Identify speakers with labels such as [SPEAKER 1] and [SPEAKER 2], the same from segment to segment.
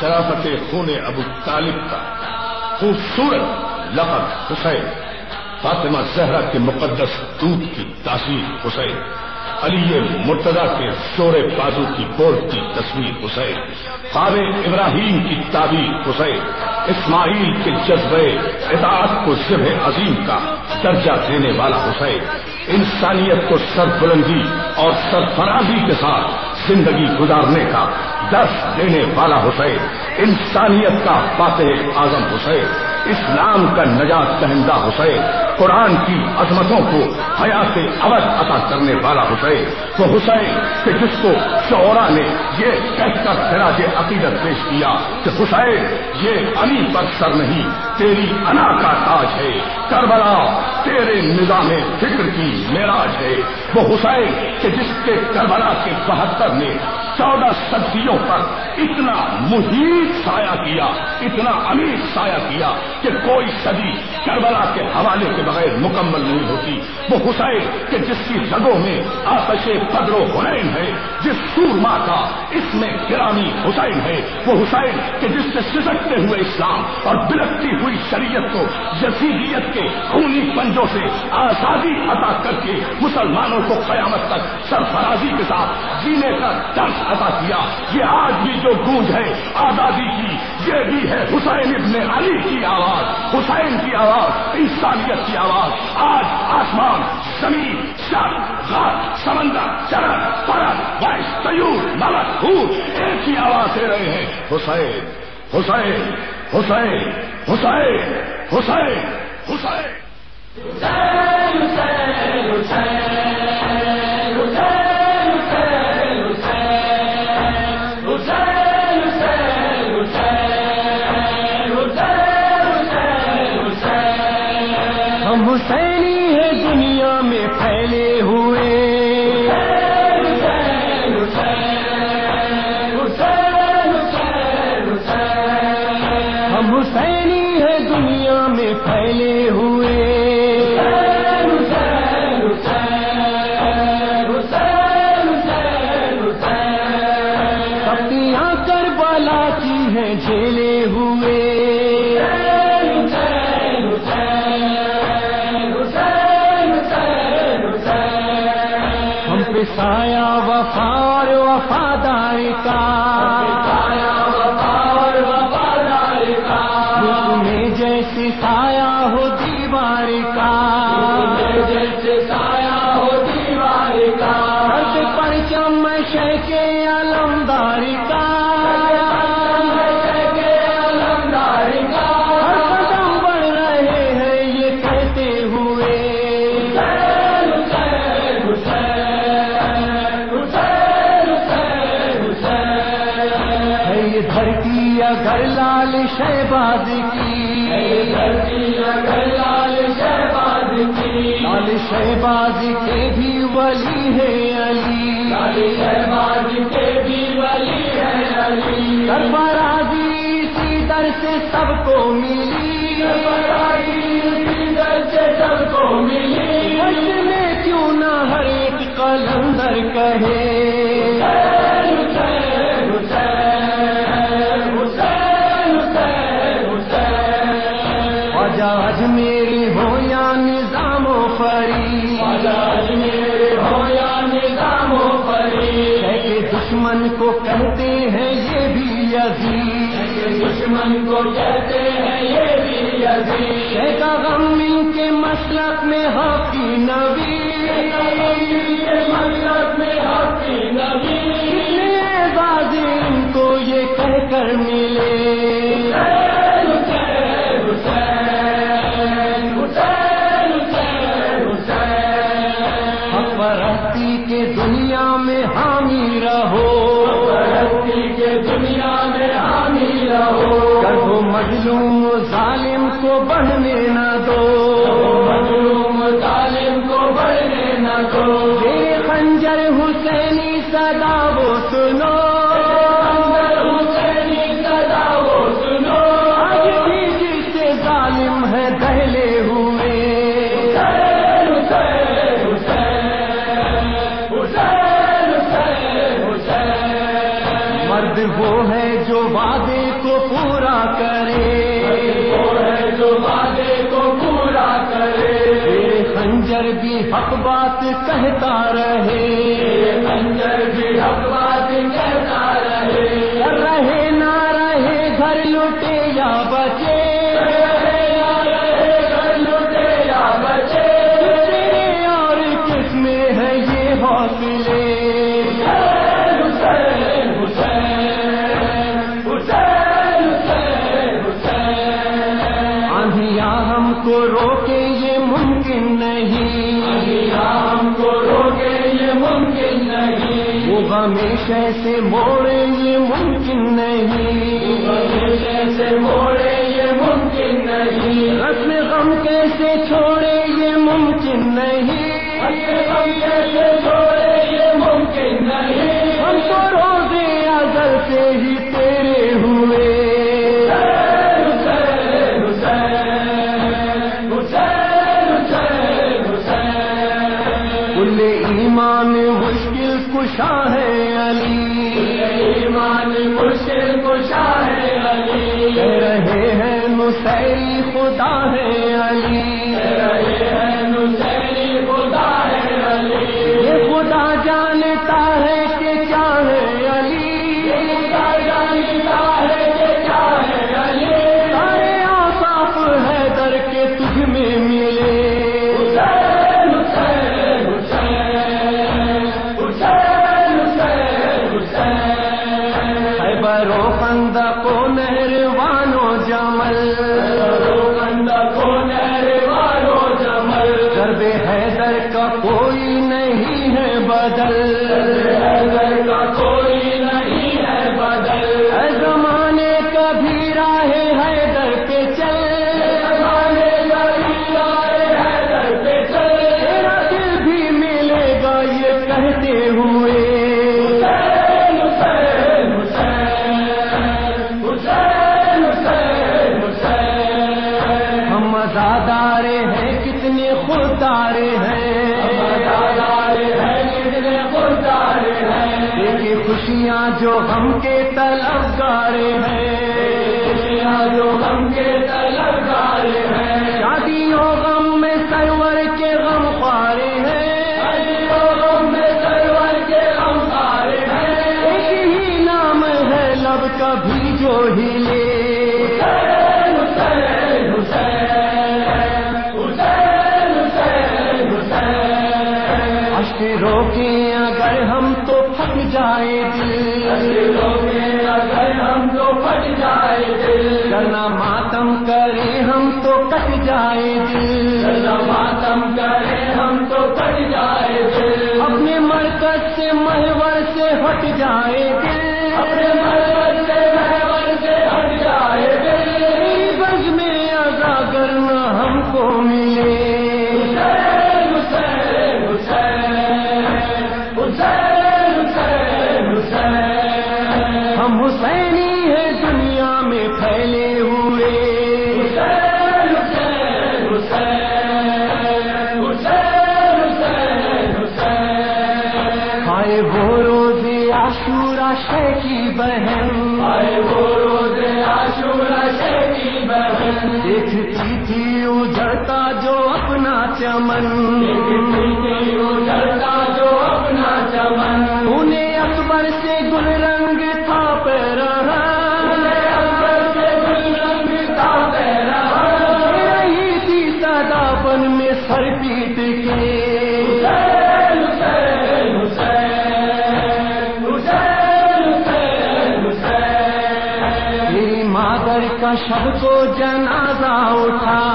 [SPEAKER 1] شرافت خون ابو طالب کا خوبصورت لقب حسین، فاطمہ زہرا کے مقدس دودھ کی تاثیر حسین، علی مرتضی کے زور بازو کی بورڈ کی تصویر حسین، خواب ابراہیم کی تعبیر حسین، اسماعیل کے جذبے اطاعت کو ذبح عظیم کا درجہ دینے والا حسین، انسانیت کو سر بلندی اور سرفرازی کے ساتھ زندگی گزارنے کا درس دینے والا حسین انسانیت کا فاتح اعظم حسین۔ اسلام کا نجات دہندہ حسین، قرآن کی عظمتوں کو حیات اود عطا کرنے والا حسین۔ وہ حسین، کہ جس کو شعرا نے یہ کہہ کر خراج عقیدت پیش کیا کہ حسین، یہ علی پر سر نہیں، تیری انا کا تاج ہے۔ کربلا، تیرے نظام فکر کی معراج ہے۔ وہ حسین، کہ جس کے کربلا کے بہتر نے چودہ صدیوں پر اتنا محیط سایہ کیا، اتنا امیر سایہ کیا کہ کوئی صدی کربلا کے حوالے کے بغیر مکمل نہیں ہوتی۔ وہ حسین کہ جس کی رگوں میں آتش پدر و حنین ہے، جس سورما کا اس میں گرامی حسین ہے، وہ حسین کہ جس سے سسکتے ہوئے اسلام اور بلکتی ہوئی شریعت کو یسیدیت کے خونی پنجوں سے آزادی عطا کر کے مسلمانوں کو قیامت تک سرفرازی کے ساتھ جینے کا درس ادا کیا۔ یہ آج بھی جو گونج ہے، آزادی کی، یہ بھی ہے حسین ابن علی کی آواز، حسین کی آواز، انسانیت کی آواز۔ آج آسمان، زمین شب ہاتھ سمندر چرن پرن وائس تیور ملک ہور ایک ہی آواز دے رہے ہیں۔ حسین حسین حسین حسین حسین۔ حسین
[SPEAKER 2] حسین۔
[SPEAKER 3] پھیلے ہوئے۔ سبتیاں کر بالا کی ہیں جھیلے ہوئے۔ ہم پہ سایہ وفار وفادار کا۔ شے کے علمداری کا لال شہباز کے بھی ولی ہے علی۔ سربرازی اسی در سے سب کو ملی۔ حج میں کیوں نہ ہر ایک قلندر کہے۔ دشمن کو کہتے ہیں یہ بھی یزید
[SPEAKER 2] دشمن کو کہتے ہیں یہ بھی عزیز۔
[SPEAKER 3] شیخ غم ان کے مسلک میں حقی نبی
[SPEAKER 2] مطلب میں حقی نبی
[SPEAKER 3] ان کو یہ کہہ کر ملے۔ میں حامی رہو۔
[SPEAKER 2] کے دنیا میں حامی رہو۔
[SPEAKER 3] کر دو مظلوم ظالم کو بڑھنے نہ دو۔
[SPEAKER 2] مظلوم ظالم کو بڑھنے نہ دو۔
[SPEAKER 3] تیرے خنجر حسینی صدا وہ سنو۔
[SPEAKER 2] حسینی صدا وہ سنو۔
[SPEAKER 3] آج بھی جس ظالم ہے دہلے وہ ہے جو وعدے کو پورا کرے۔
[SPEAKER 2] وہ ہے جو وعدے کو پورا کرے۔
[SPEAKER 3] خنجر بھی حق بات کہتا رہے۔
[SPEAKER 2] خنجر بھی حق
[SPEAKER 3] آندھیا ہم کو روکے یہ ممکن نہیں۔
[SPEAKER 2] ہم کو روکے یہ ممکن نہیں۔
[SPEAKER 3] وہ ہمیشہ سے موڑے یہ ممکن نہیں۔
[SPEAKER 2] ہمیشہ سے موڑے یہ ممکن نہیں۔
[SPEAKER 3] رسم غم کیسے چھوڑے یہ ممکن نہیں۔
[SPEAKER 2] ہم کیسے چھوڑے
[SPEAKER 3] ہیں خدا ہے علی خوشیاں جو ہم کے طلبگارے ہیں۔
[SPEAKER 2] خوشیاں جو ہم کے طلبگارے ہیں۔
[SPEAKER 3] شادیوں غم میں سرور کے غم پارے ہیں۔
[SPEAKER 2] غم میں سرور کے غم پارے ہیں۔
[SPEAKER 3] ایک ہی نام ہے لب کبھی جو ہلے
[SPEAKER 2] حسین حسین حسین
[SPEAKER 3] اگر ہم تو پھٹ جائے کرنا ماتم کرے ہم تو کٹ جائے دل
[SPEAKER 2] ماتم کرے ہم تو کٹ جائے دل
[SPEAKER 3] اپنے مرکز سے محور سے ہٹ جائے دل چمن۔
[SPEAKER 2] جو اپنا چمن
[SPEAKER 3] انہیں اکبر سے گل رنگ تھا رہا۔
[SPEAKER 2] گل رنگ
[SPEAKER 3] رہی تھی میں سر پیٹ کے۔ مادر کا شب کو جنازہ اٹھا۔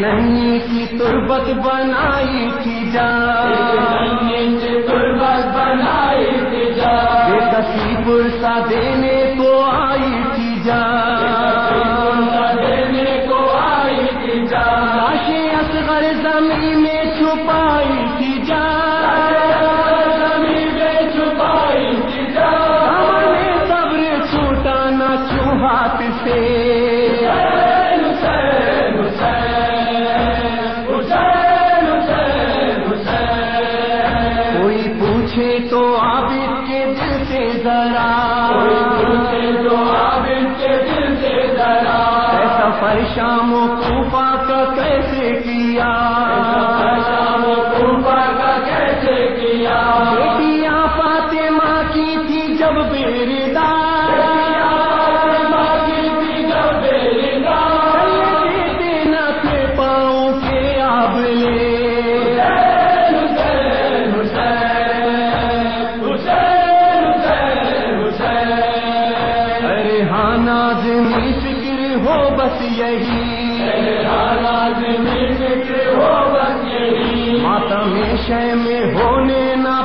[SPEAKER 3] نئی کی تربت بنائی تھی جان
[SPEAKER 2] تربت بنائی تھی جا۔
[SPEAKER 3] کی پرسا دینے ایسا شے میں ہونے نہ